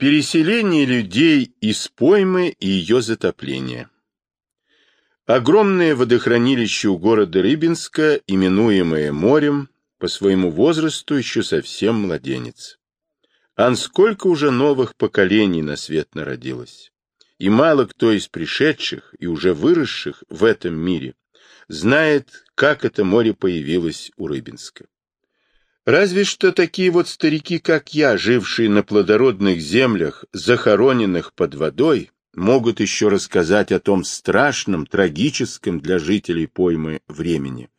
Переселение людей из поймы и ее затопление. Огромное водохранилище у города Рыбинска, именуемое морем, по своему возрасту еще совсем младенец. Ан сколько уже новых поколений на свет народилось. И мало кто из пришедших и уже выросших в этом мире знает, как это море появилось у Рыбинска. Разве что такие вот старики, как я, жившие на плодородных землях, захороненных под водой, могут еще рассказать о том страшном, трагическом для жителей поймы времени,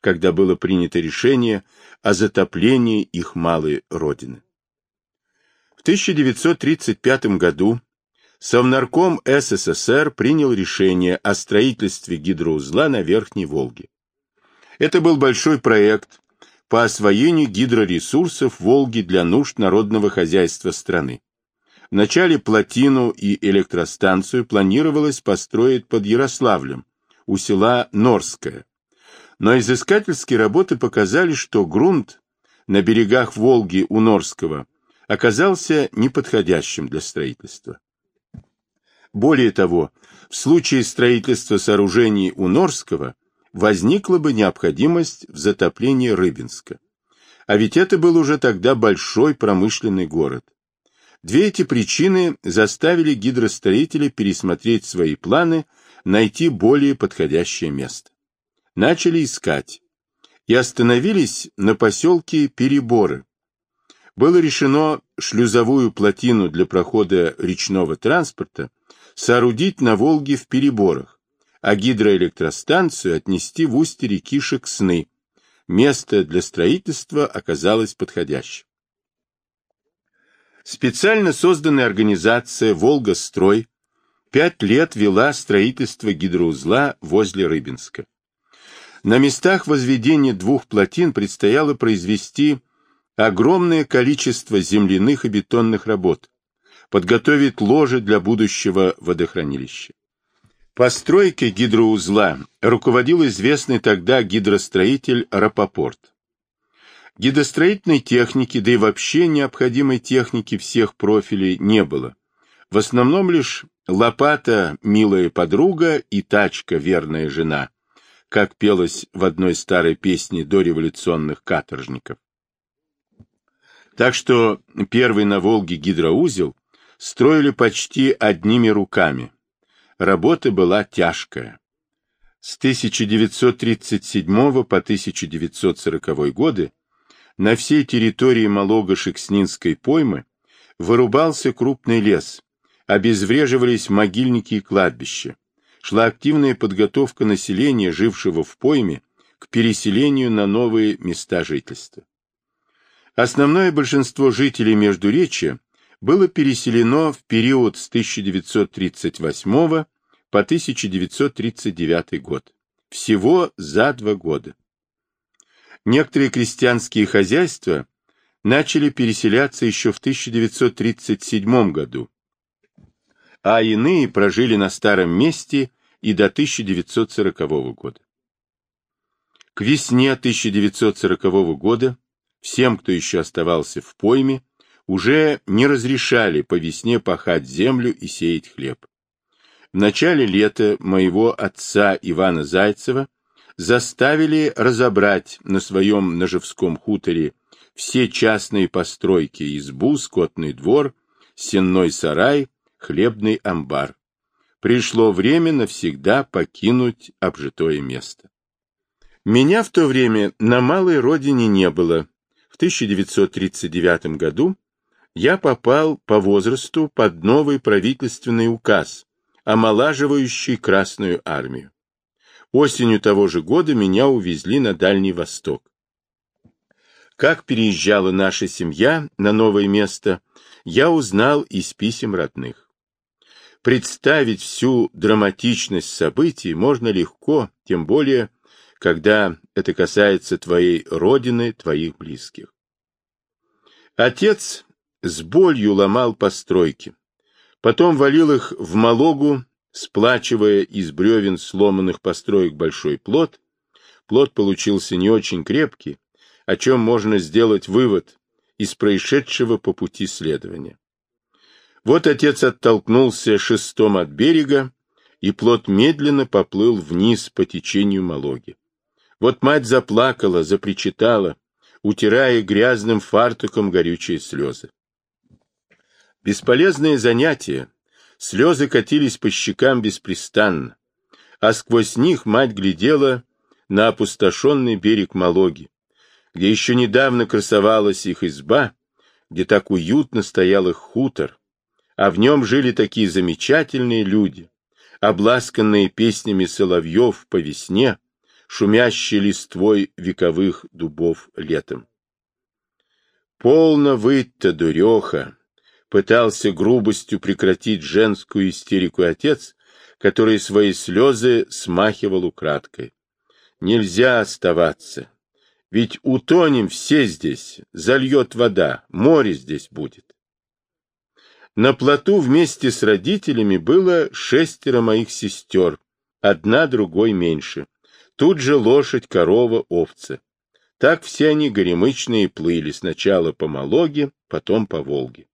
когда было принято решение о затоплении их малой родины. В 1935 году Совнарком СССР принял решение о строительстве гидроузла на Верхней Волге. Это был большой проект, по освоению гидроресурсов Волги для нужд народного хозяйства страны. Вначале плотину и электростанцию планировалось построить под Ярославлем, у села Норское. Но изыскательские работы показали, что грунт на берегах Волги у Норского оказался неподходящим для строительства. Более того, в случае строительства сооружений у Норского возникла бы необходимость в затоплении Рыбинска. А ведь это был уже тогда большой промышленный город. Две эти причины заставили гидростроителей пересмотреть свои планы, найти более подходящее место. Начали искать и остановились на поселке Переборы. Было решено шлюзовую плотину для прохода речного транспорта соорудить на Волге в Переборах, а гидроэлектростанцию отнести в устье реки Шексны. Место для строительства оказалось подходящим. Специально созданная организация «Волгострой» пять лет вела строительство гидроузла возле Рыбинска. На местах возведения двух плотин предстояло произвести огромное количество земляных и бетонных работ, подготовить ложе для будущего водохранилища. Постройкой гидроузла руководил известный тогда гидростроитель Рапопорт. Гидростроительной техники, да и вообще необходимой техники всех профилей не было. В основном лишь лопата «милая подруга» и тачка «верная жена», как пелось в одной старой песне дореволюционных каторжников. Так что первый на Волге гидроузел строили почти одними руками, Работа была тяжкая. С 1937 по 1940 годы на всей территории Малого-Шекснинской поймы вырубался крупный лес, обезвреживались могильники и кладбища, шла активная подготовка населения, жившего в пойме, к переселению на новые места жительства. Основное большинство жителей Междуречья было переселено в период с 1938 по 1939 год. Всего за два года. Некоторые крестьянские хозяйства начали переселяться еще в 1937 году, а иные прожили на старом месте и до 1940 года. К весне 1940 года всем, кто еще оставался в пойме, уже не разрешали по весне пахать землю и сеять хлеб. В начале лета моего отца Ивана Зайцева заставили разобрать на своем Ножевском хуторе все частные постройки, избу, скотный двор, сенной сарай, хлебный амбар. Пришло время навсегда покинуть обжитое место. Меня в то время на малой родине не было. В 1939 году я попал по возрасту под новый правительственный указ, омолаживающий Красную армию. Осенью того же года меня увезли на Дальний Восток. Как переезжала наша семья на новое место, я узнал из писем родных. Представить всю драматичность событий можно легко, тем более, когда это касается твоей родины, твоих близких. Отец с болью ломал постройки. Потом валил их в Малогу, сплачивая из бревен сломанных построек большой плод. Плод получился не очень крепкий, о чем можно сделать вывод из происшедшего по пути следования. Вот отец оттолкнулся шестом от берега, и плот медленно поплыл вниз по течению Малоги. Вот мать заплакала, запричитала, утирая грязным фартуком горючие слезы. Бесполезное занятие. Слезы катились по щекам беспрестанно, а сквозь них мать глядела на опустошенный берег Малоги, где еще недавно красовалась их изба, где так уютно стоял их хутор, а в нем жили такие замечательные люди, обласканные песнями соловьев по весне, шумящей листвой вековых дубов летом. «Полно выть-то, дуреха!» Пытался грубостью прекратить женскую истерику отец, который свои слезы смахивал украдкой. «Нельзя оставаться, ведь утонем все здесь, зальет вода, море здесь будет». На плоту вместе с родителями было шестеро моих сестер, одна другой меньше. Тут же лошадь, корова, овцы. Так все они горемычные плыли, сначала по Малоге, потом по Волге.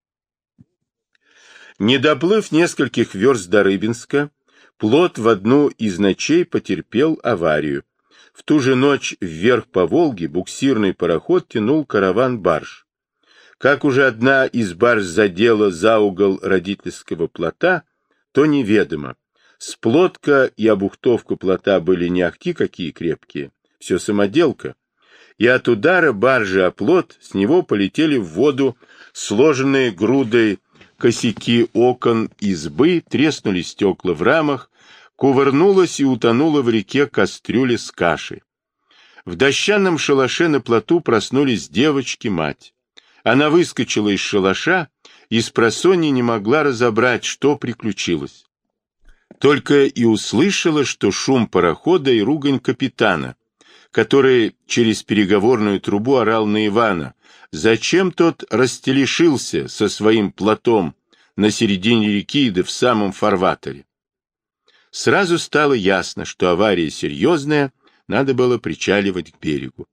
Не доплыв нескольких верст до Рыбинска, плот в одну из ночей потерпел аварию. В ту же ночь вверх по Волге буксирный пароход тянул караван барж. Как уже одна из барж задела за угол родительского плота, то неведомо. Сплотка и обухтовка плота были не ахти какие крепкие, все самоделка. И от удара баржи о плот с него полетели в воду сложенные грудой косяки окон избы, треснули стекла в рамах, кувырнулась и утонула в реке кастрюля с кашей. В дощаном шалаше на плоту проснулись девочки-мать. Она выскочила из шалаша и с просонья не могла разобрать, что приключилось. Только и услышала, что шум парохода и ругань капитана, который через переговорную трубу орал на Ивана. Зачем тот растелешился со своим плотом на середине реки да в самом фарватере? Сразу стало ясно, что авария серьезная, надо было причаливать к берегу.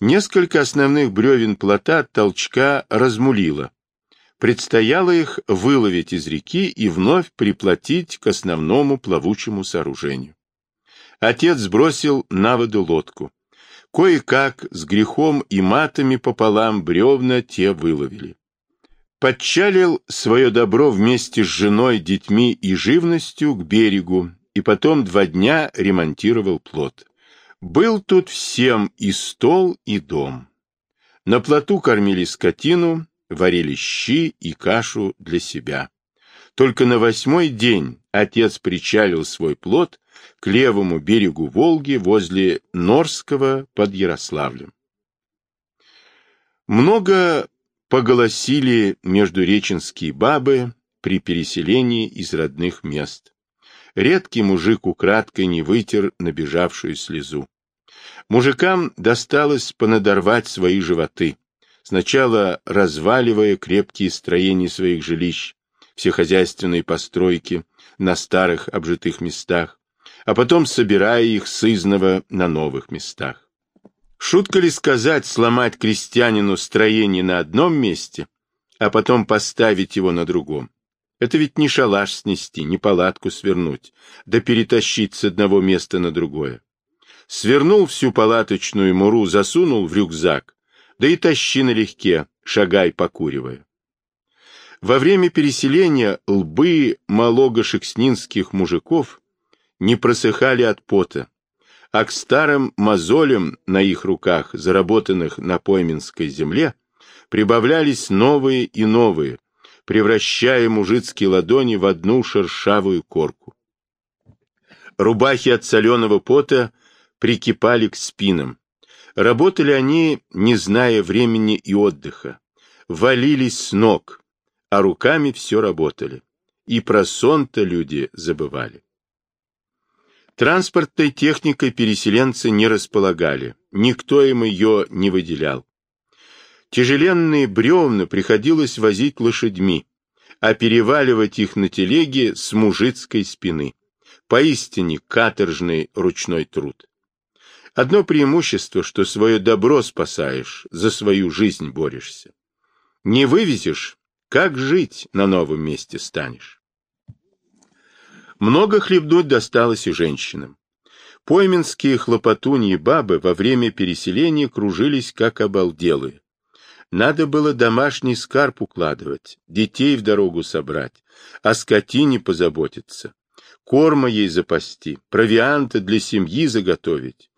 Несколько основных бревен плота от толчка размулило, Предстояло их выловить из реки и вновь приплотить к основному плавучему сооружению. Отец сбросил на воду лодку. Кое-как, с грехом и матами пополам, бревна те выловили. Подчалил свое добро вместе с женой, детьми и живностью к берегу, и потом два дня ремонтировал плот. Был тут всем и стол, и дом. На плоту кормили скотину, варили щи и кашу для себя. Только на восьмой день отец причалил свой плод к левому берегу Волги возле Норского под Ярославлем. Много поголосили междуреченские бабы при переселении из родных мест. Редкий мужик украдкой не вытер набежавшую слезу. Мужикам досталось понадорвать свои животы сначала разваливая крепкие строения своих жилищ, все хозяйственные постройки на старых обжитых местах, а потом собирая их сызново на новых местах. Шутка ли сказать сломать крестьянину строение на одном месте, а потом поставить его на другом? Это ведь не шалаш снести, не палатку свернуть, да перетащить с одного места на другое. Свернул всю палаточную муру, засунул в рюкзак, да и тащи налегке, шагай покуривая. Во время переселения лбы малого-шекснинских мужиков не просыхали от пота, а к старым мозолям на их руках, заработанных на пойменской земле, прибавлялись новые и новые, превращая мужицкие ладони в одну шершавую корку. Рубахи от соленого пота прикипали к спинам, Работали они, не зная времени и отдыха, валились с ног, а руками все работали. И про сон-то люди забывали. Транспортной техникой переселенцы не располагали, никто им ее не выделял. Тяжеленные бревна приходилось возить лошадьми, а переваливать их на телеге с мужицкой спины. Поистине каторжный ручной труд. Одно преимущество, что свое добро спасаешь, за свою жизнь борешься. Не вывезешь, Как жить на новом месте станешь? Много хлебнуть досталось и женщинам. Пойменские хлопотуньи бабы во время переселения кружились как обалделые. Надо было домашний скарб укладывать, детей в дорогу собрать, о скотине позаботиться, корма ей запасти, провианты для семьи заготовить,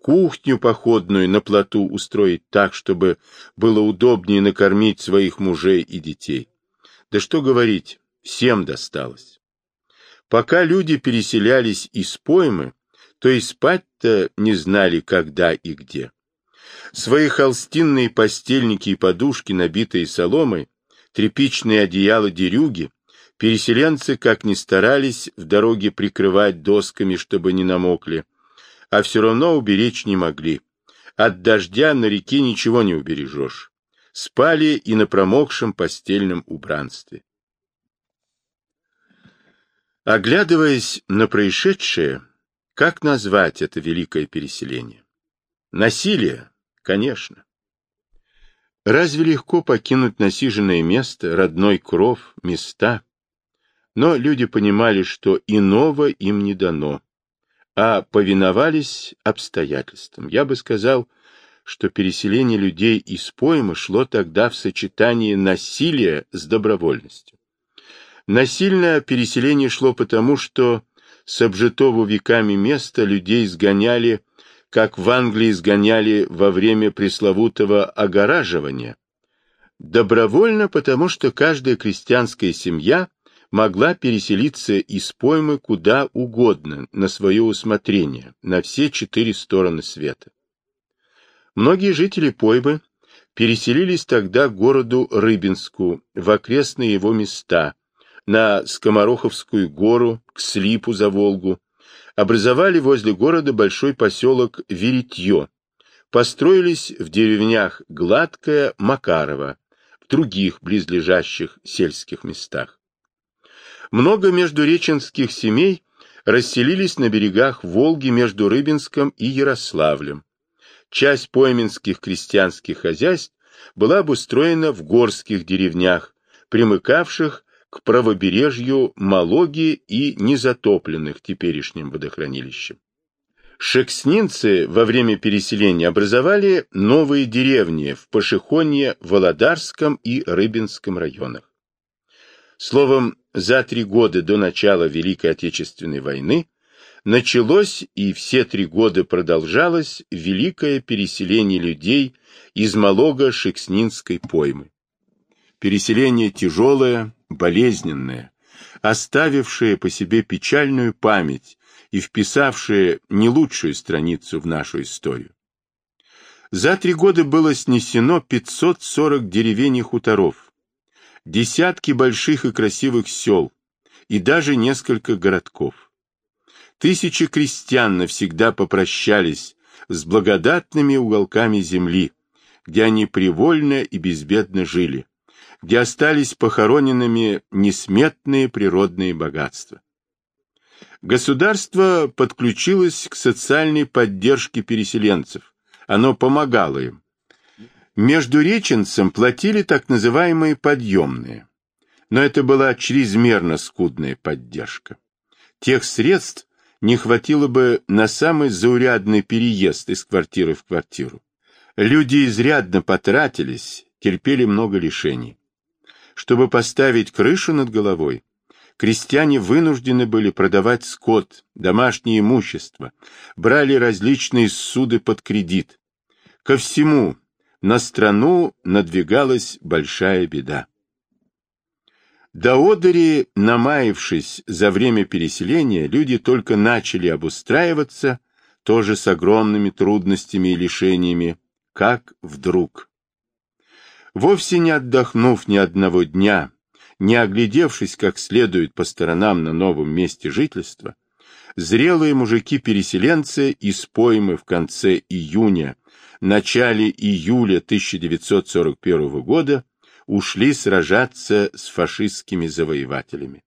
кухню походную на плоту устроить так, чтобы было удобнее накормить своих мужей и детей. Да что говорить, всем досталось. Пока люди переселялись из поймы, то и спать-то не знали, когда и где. Свои холстинные постельники и подушки, набитые соломой, тряпичные одеяла-дерюги, переселенцы, как ни старались, в дороге прикрывать досками, чтобы не намокли, а все равно уберечь не могли. От дождя на реке ничего не убережешь. Спали и на промокшем постельном убранстве. Оглядываясь на происшедшее, как назвать это великое переселение? Насилие, конечно. Разве легко покинуть насиженное место, родной кров, места? Но люди понимали, что иного им не дано, а повиновались обстоятельствам. Я бы сказал, что переселение людей из поймы шло тогда в сочетании насилия с добровольностью. Насильное переселение шло потому, что с обжитого веками места людей сгоняли, как в Англии сгоняли во время пресловутого огораживания. Добровольно, потому что каждая крестьянская семья могла переселиться из поймы куда угодно, на свое усмотрение, на все четыре стороны света. Многие жители поймы переселились тогда к городу Рыбинску, в окрестные его места, на Скомороховскую гору, к Слипу за Волгу, образовали возле города большой поселок Веретье, построились в деревнях Гладкое, Макарова, в других близлежащих сельских местах. Много междуреченских семей расселились на берегах Волги между Рыбинском и Ярославлем. Часть пойменских крестьянских хозяйств была обустроена в горских деревнях, примыкавших к правобережью Малоги и незатопленных теперешним водохранилищем. Шекснинцы во время переселения образовали новые деревни в Пашихонье, Володарском и Рыбинском районах. Словом, за три года до начала Великой Отечественной войны началось и все три года продолжалось великое переселение людей из Малога-Шекснинской поймы. Переселение тяжелое, болезненное, оставившее по себе печальную память и вписавшее не лучшую страницу в нашу историю. За три года было снесено 540 деревень и хуторов, десятки больших и красивых сел и даже несколько городков. Тысячи крестьян навсегда попрощались с благодатными уголками земли, где они привольно и безбедно жили, где остались похороненными несметные природные богатства. Государство подключилось к социальной поддержке переселенцев. Оно помогало им. Между реченцам платили так называемые подъемные. Но это была чрезмерно скудная поддержка. Тех средств не хватило бы на самый заурядный переезд из квартиры в квартиру. Люди изрядно потратились, терпели много лишений. Чтобы поставить крышу над головой, крестьяне вынуждены были продавать скот, домашнее имущество, брали различные суды под кредит. Ко всему, на страну надвигалась большая беда. До Одери, намаявшись за время переселения, люди только начали обустраиваться, тоже с огромными трудностями и лишениями, как вдруг. Вовсе не отдохнув ни одного дня, не оглядевшись как следует по сторонам на новом месте жительства, зрелые мужики-переселенцы из поймы в конце июня, начале июля 1941 года ушли сражаться с фашистскими завоевателями.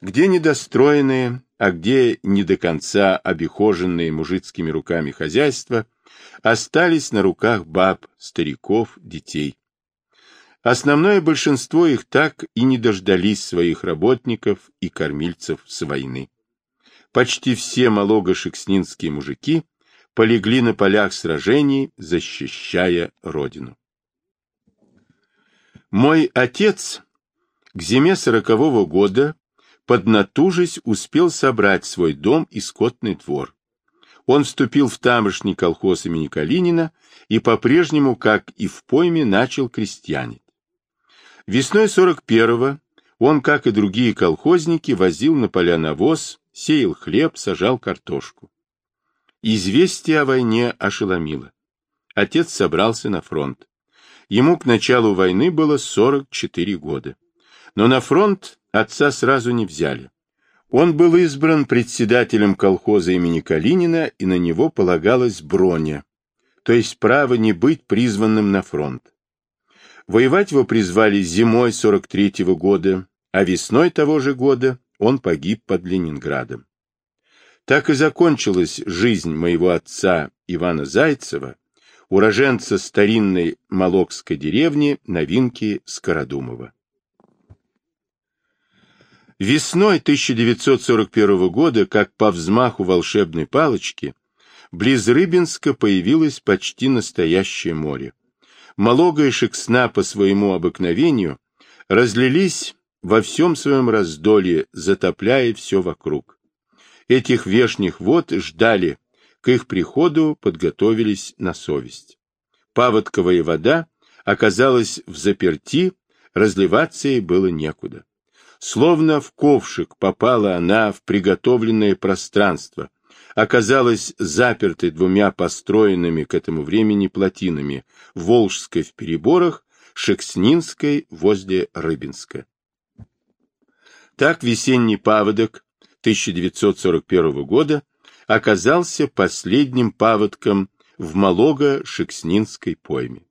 Где недостроенные, а где не до конца обихоженные мужицкими руками хозяйства, остались на руках баб, стариков, детей. Основное большинство их так и не дождались своих работников и кормильцев с войны. Почти все малого-шекснинские мужики полегли на полях сражений, защищая родину. Мой отец к зиме сорокового года, поднатужись, успел собрать свой дом и скотный двор. Он вступил в тамошний колхоз имени Калинина и по-прежнему, как и в пойме, начал крестьянить. Весной 41-го он, как и другие колхозники, возил на поля навоз, сеял хлеб, сажал картошку. Известие о войне ошеломило. Отец собрался на фронт. Ему к началу войны было 44 года. Но на фронт отца сразу не взяли. Он был избран председателем колхоза имени Калинина, и на него полагалась броня, то есть право не быть призванным на фронт. Воевать его призвали зимой 43-го года, а весной того же года он погиб под Ленинградом. Так и закончилась жизнь моего отца Ивана Зайцева, уроженца старинной Молокской деревни Новинки Скородумова. Весной 1941 года, как по взмаху волшебной палочки, близ Рыбинска появилось почти настоящее море. Малога и Шексна по своему обыкновению разлились во всем своем раздолье, затопляя все вокруг. Этих вешних вод ждали, к их приходу подготовились на совесть. Паводковая вода оказалась в заперти, разливаться ей было некуда. Словно в ковшик попала она в приготовленное пространство, оказалась запертой двумя построенными к этому времени плотинами, Волжской в переборах, Шекснинской возле Рыбинска. Так весенний паводок 1941 года оказался последним паводком в Малого-Шекснинской пойме.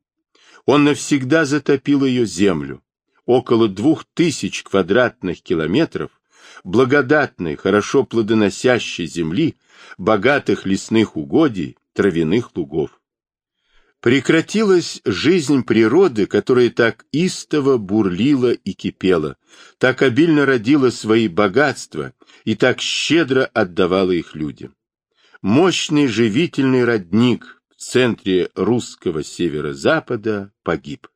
Он навсегда затопил ее землю, около двух тысяч квадратных километров благодатной, хорошо плодоносящей земли, богатых лесных угодий, травяных лугов. Прекратилась жизнь природы, которая так истово бурлила и кипела, так обильно родила свои богатства и так щедро отдавала их людям. Мощный живительный родник в центре русского северо-запада погиб.